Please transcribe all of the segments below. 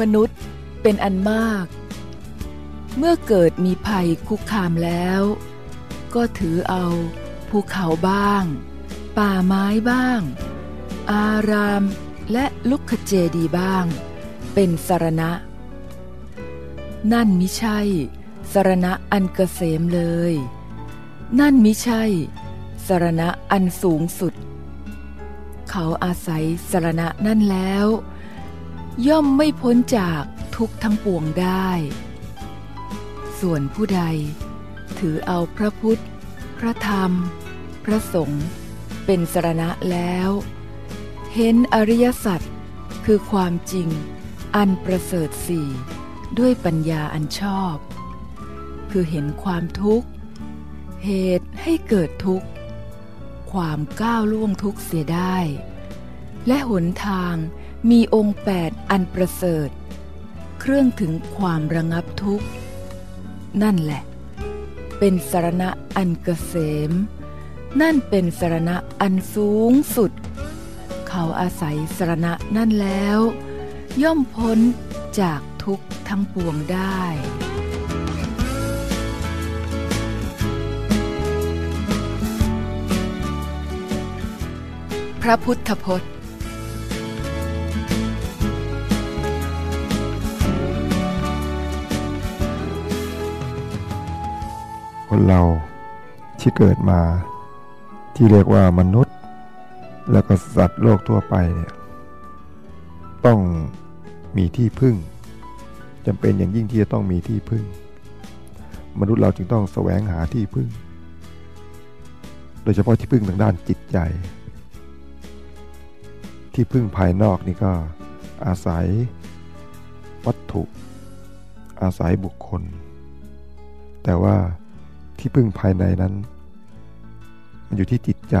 มนุษย์เป็นอันมาก เมื่อเกิดมีภัยคุกคามแล้ว ก็ถือเอาภูเขาบ้าง ป่าไม้บ้าง อารามและลุกขเจดีบ้าง เป็นสรณะ นั่นมิใช่สรณะอันเกษมเลย นั่นมิใช่สรณะอันสูงสุด เขาอาศัยสรณะนั่นแล้ว ย่อมไม่พ้นจากทุกทั้งปวงได้ ส่วนผู้ใด ถือเอาพระพุทธ พระธรรม พระสงฆ์เป็นสรณะแล้ว เห็นอริยสัจคือความจริงอันประเสริฐสี่ด้วยปัญญาอันชอบ คือเห็นความทุกข์ เหตุให้เกิดทุกข์ ความก้าวล่วงทุกข์เสียได้ และหนทาง มีองค์แปดอันประเสริฐ เครื่องถึงความระงับทุกข์ นั่นแหละ เป็นสารณะอันเกษม นั่นเป็นสารณะอันสูงสุด เขาอาศัยสารณะนั่นแล้ว ย่อมพ้นจากทุกข์ทั้งปวงได้พระพุทธพจน์ คนเราที่เกิดมาที่เรียกว่ามนุษย์ แล้วก็สัตว์โลกทั่วไปเนี่ยต้องมีที่พึ่งจำเป็นอย่างยิ่งที่จะต้องมีที่พึ่ง มนุษย์เราจึงต้องแสวงหาที่พึ่ง โดยเฉพาะที่พึ่งทางด้านจิตใจ ที่พึ่งภายนอกนี่ก็อาศัยวัตถุ อาศัยบุคคล แต่ว่า ที่พึ่งภายในนั้น มันอยู่ที่จิตใจ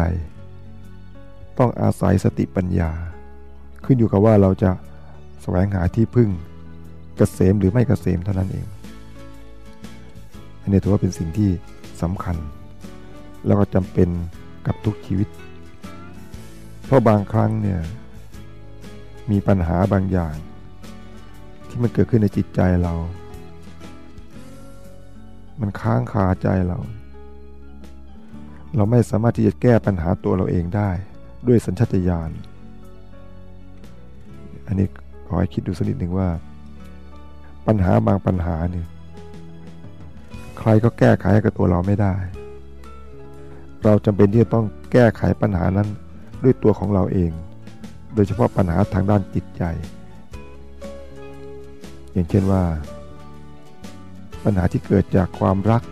ต้องอาศัยสติปัญญา ขึ้นอยู่กับว่าเราจะแสวงหาที่พึ่งเกษมหรือไม่เกษมเท่านั้นเอง อันนี้ถือว่าเป็นสิ่งที่สำคัญ แล้วก็จำเป็นกับทุกชีวิต เพราะบางครั้งเนี่ยมีปัญหาบางอย่าง ที่มันเกิดขึ้นในจิตใจเรา มันค้างคาใจเรา เราไม่สามารถที่จะแก้ปัญหาตัวเราเองได้ด้วยสัญชาตญาณ อันนี้ขอให้คิดดูสักนิดหนึ่งว่า ปัญหาบางปัญหาเนี่ยใครก็แก้ไขกับตัวเราไม่ได้ เราจำเป็นที่จะต้องแก้ไขปัญหานั้นด้วยตัวของเราเอง โดยเฉพาะปัญหาทางด้านจิตใจ อย่างเช่นว่า ปัญหาที่เกิดจากความรัก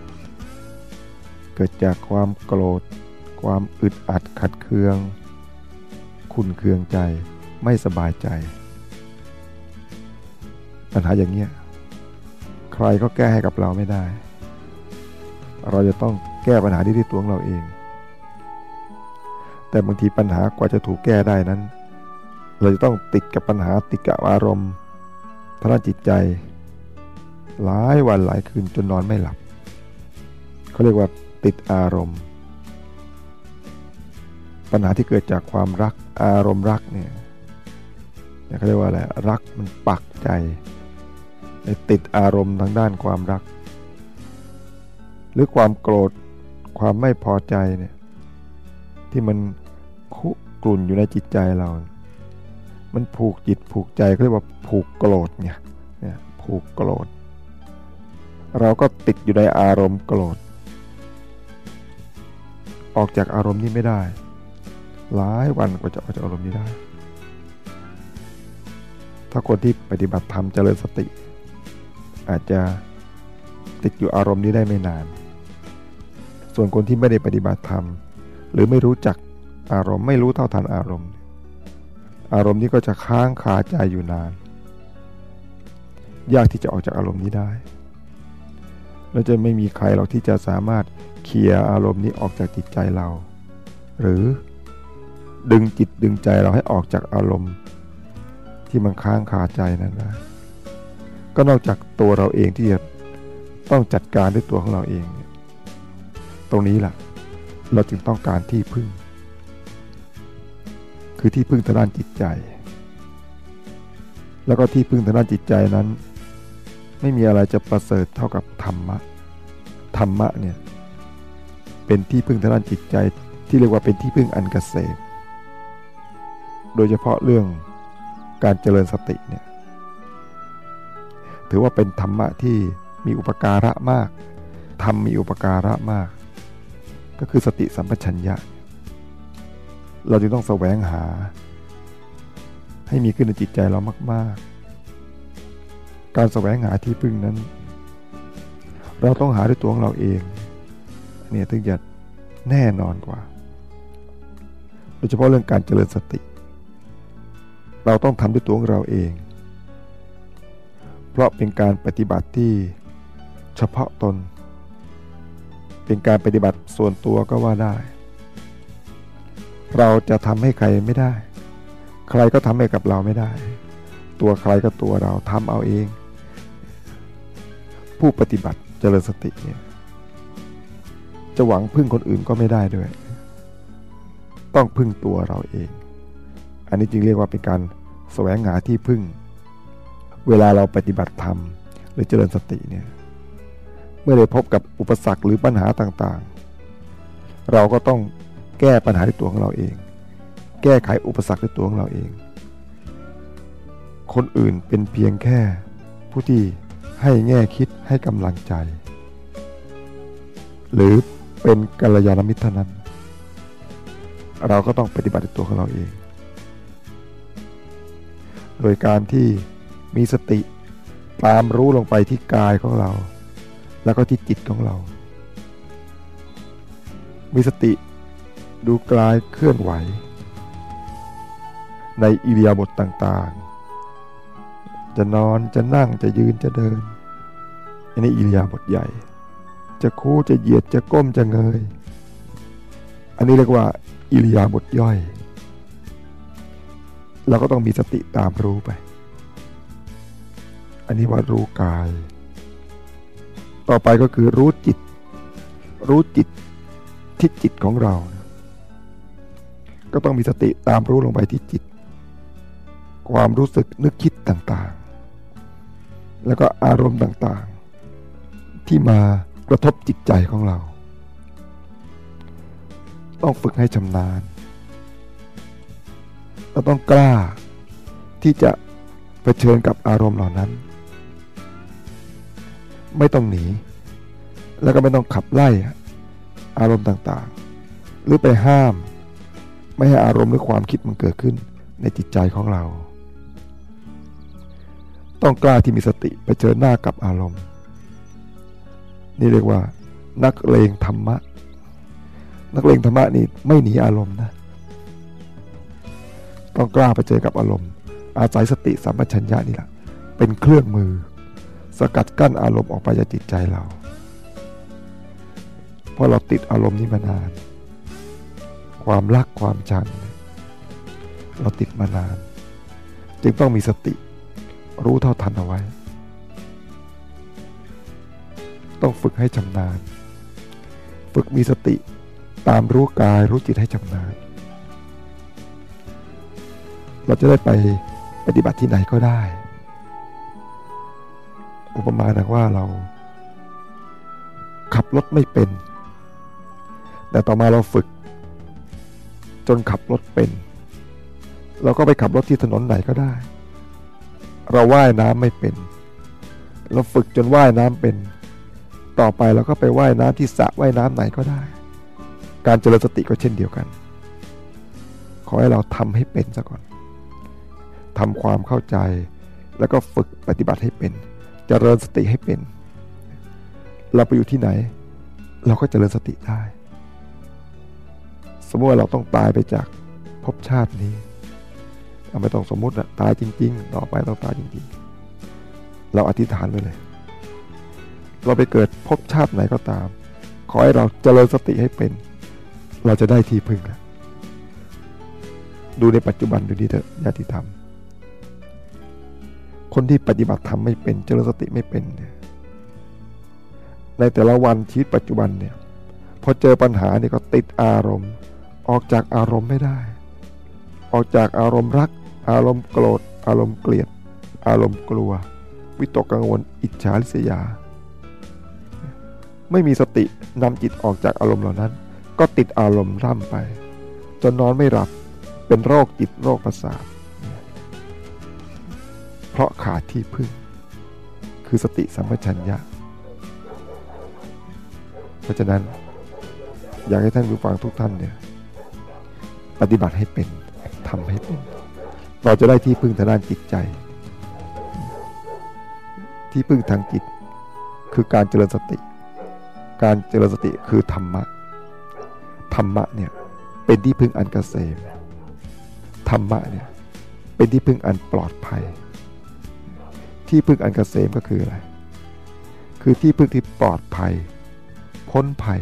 เกิดจากความโกรธ ความอึดอัดขัดเคือง ขุนเคืองใจไม่สบายใจ ปัญหาอย่างเนี้ยใครก็แก้ให้กับเราไม่ได้ เราจะต้องแก้ปัญหาที่ที่ตัวของเราเอง แต่บางทีปัญหากว่าจะถูกแก้ได้นั้น เราจะต้องติดกับปัญหาติดกับอารมณ์ทางด้าจิตใจ หลายวันหลายคืนจนนอนไม่หลับเขาเรียกว่าติดอารมณ์ ปัญหาที่เกิดจากความรักอารมณ์รักเนี่ยเขาเรียกว่าอะไรรักมันปักใจติดอารมณ์ทางด้านความรัก หรือความโกรธความไม่พอใจเนี่ยที่มันคุกรุ่นอยู่ในจิตใจเรา มันผูกจิตผูกใจเขาเรียกว่าผูกโกรธเนี่ยเนี่ยผูกโกรธ เราก็ติดอยู่ในอารมณ์โกรธ ออกจากอารมณ์นี้ไม่ได้ หลายวันกว่าจะออกจากอารมณ์นี้ได้ ถ้าคนที่ปฏิบัติธรรมเจริญสติ อาจจะติดอยู่อารมณ์นี้ได้ไม่นาน ส่วนคนที่ไม่ได้ปฏิบัติธรรม หรือไม่รู้จักอารมณ์ไม่รู้เท่าทันอารมณ์ อารมณ์นี้ก็จะค้างคาใจอยู่นาน ยากที่จะออกจากอารมณ์นี้ได้ แล้วจะไม่มีใครหรอกที่จะสามารถเคลียร์อารมณ์นี้ออกจากจิตใจเรา หรือดึงจิตดึงใจเราให้ออกจากอารมณ์ ที่มันค้างคาใจนั้นได้ก็นอกจากตัวเราเองที่จะต้องจัดการด้วยตัวของเราเอง ตรงนี้แหละเราจึงต้องการที่พึ่ง คือที่พึ่งทางด้านจิตใจ แล้วก็ที่พึ่งทางด้านจิตใจนั้น ไม่มีอะไรจะประเสริฐเท่ากับธรรมะ ธรรมะเนี่ยเป็นที่พึ่งทางด้านจิตใจที่เรียกว่าเป็นที่พึ่งอันกเกษมโดยเฉพาะเรื่องการเจริญสติเนี่ยถือว่าเป็นธรรมะที่มีอุปการะมากธรรมมีอุปการะมาก ก็คือสติสัมปชัญญะ เราจึงต้องแสวงหา ให้มีขึ้นในจิตใจเรามาก ๆ การแสวงหาที่พึ่งนั้น เราต้องหาด้วยตัวของเราเองเนี่ยถึงจะแน่นอนกว่า โดยเฉพาะเรื่องการเจริญสติ เราต้องทำด้วยตัวของเราเอง เพราะเป็นการปฏิบัติที่เฉพาะตน เป็นการปฏิบัติส่วนตัวก็ว่าได้ เราจะทำให้ใครไม่ได้ ใครก็ทำให้กับเราไม่ได้ ตัวใครก็ตัวเราทำเอาเอง ผู้ปฏิบัติเจริญสติเนี่ยจะหวังพึ่งคนอื่นก็ไม่ได้ด้วย ต้องพึ่งตัวเราเอง อันนี้จึงเรียกว่าเป็นการแสวงหาที่พึ่ง เวลาเราปฏิบัติธรรม หรือเจริญสติเนี่ยเมื่อได้พบกับอุปสรรคหรือปัญหาต่างๆ เราก็ต้องแก้ปัญหาด้วยตัวของเราเอง แก้ไขอุปสรรคด้วยตัวของเราเอง คนอื่นเป็นเพียงแค่ผู้ที่ ให้แง่คิดให้กำลังใจ หรือเป็นกัลยาณมิตรเท่านั้น เราก็ต้องปฏิบัติตัวของเราเอง โดยการที่มีสติตามรู้ลงไปที่กายของเรา แล้วก็ที่จิตของเรา มีสติดูกายเคลื่อนไหว ในอิริยาบถต่างๆ จะนอนจะนั่งจะยืนจะเดิน อันนี้อิริยาบถใหญ่ จะคู่จะเหยียดจะก้มจะเงย อันนี้เรียกว่าอิริยาบถย่อย เราก็ต้องมีสติตามรู้ไป อันนี้ว่ารู้กาย ต่อไปก็คือรู้จิต รู้จิตที่จิตของเรา ก็ต้องมีสติตามรู้ลงไปที่จิต ความรู้สึกนึกคิดต่างๆ แล้วก็อารมณ์ต่างๆ ที่มากระทบจิตใจของเรา ต้องฝึกให้ชำนาญ เราต้องกล้าที่จะเผชิญกับอารมณ์เหล่านั้น ไม่ต้องหนี แล้วก็ไม่ต้องขับไล่อารมณ์ต่างๆ หรือไปห้าม ไม่ให้อารมณ์หรือความคิดมันเกิดขึ้นในจิตใจของเรา ต้องกล้าที่มีสติไปเจอหน้ากับอารมณ์ นี่เรียกว่า นักเลงธรรมะ นักเลงธรรมะนี่ไม่หนีอารมณ์นะ ต้องกล้าไปเจอกับอารมณ์ อาศัยสติสัมปชัญญะนี่แหละเป็นเครื่องมือ สกัดกั้นอารมณ์ออกไปจากจิตใจเรา เพราะเราติดอารมณ์นี้มานาน ความรักความชังเราติดมานาน จึงต้องมีสติ รู้เท่าทันเอาไว้ ต้องฝึกให้ชำนาญ ฝึกมีสติตามรู้กายรู้จิตให้ชำนาญ เราจะได้ไปปฏิบัติที่ไหนก็ได้ อุปมาดังว่าเรา ขับรถไม่เป็น แต่ต่อมาเราฝึก จนขับรถเป็น เราก็ไปขับรถที่ถนนไหนก็ได้ เราว่ายน้ำไม่เป็น เราฝึกจนว่ายน้ำเป็น ต่อไปเราก็ไปไว่ายน้ำที่สระว่ายน้ำไหนก็ได้ การเจริญสติก็เช่นเดียวกัน ขอให้เราทำให้เป็นซะก่อนทำความเข้าใจ แล้วก็ฝึกปฏิบัติให้เป็น เจริญสติให้เป็น เราไปอยู่ที่ไหน เราก็เจริญสติได้ สมมติว่าเราต้องตายไปจากภพชาตินี้ ไม่ต้องสมมุติอะตายจริง ๆ ต่อไปต้องตายจริง ๆ เราอธิษฐานไปเลย เราไปเกิดพบชาติไหนก็ตาม ขอให้เราเจริญสติให้เป็น เราจะได้ที่พึ่งนะดูในปัจจุบันดูดีเถอะญาติธรรม คนที่ปฏิบัติธรรมไม่เป็น เจริญสติไม่เป็นเนี่ยในแต่ละวันชีวิตปัจจุบันเนี่ยพอเจอปัญหาเนี่ยก็ติดอารมณ์ ออกจากอารมณ์ไม่ได้ ออกจากอารมณ์รัก อารมณ์โกรธ อารมณ์เกลียด อารมณ์กลัว วิตกกังวล อิจฉาริษยา ไม่มีสตินำจิตออกจากอารมณ์เหล่านั้น ก็ติดอารมณ์ร่ำไป จนนอนไม่หลับเป็นโรคจิตโรคประสาทเพราะขาดที่พึ่ง คือสติสัมปชัญญะ เพราะฉะนั้นอยากให้ท่านผู้ฟังทุกท่านเนี่ยปฏิบัติให้เป็นทำให้เป็น เราจะได้ที่พึ่งทางด้านจิตใจ ที่พึ่งทางจิต คือการเจริญสติ การเจริญสติคือธรรมะ ธรรมะเนี่ยเป็นที่พึ่งอันกเกษมธรรมะเนี่ยเป็นที่พึ่งอันปลอดภัย ที่พึ่งอันกเกษมก็คืออะไร คือที่พึ่งที่ปลอดภัย พ้นภัย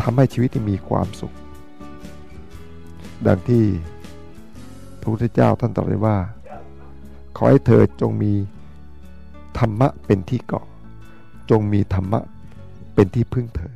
ทำให้ชีวิตมีความสุข ดังที่ ระพุทธเจ้าท่านตรัสว่า ขอให้เธอจงมีธรรมะเป็นที่เกาะ จงมีธรรมะเป็นที่พึ่งเธอ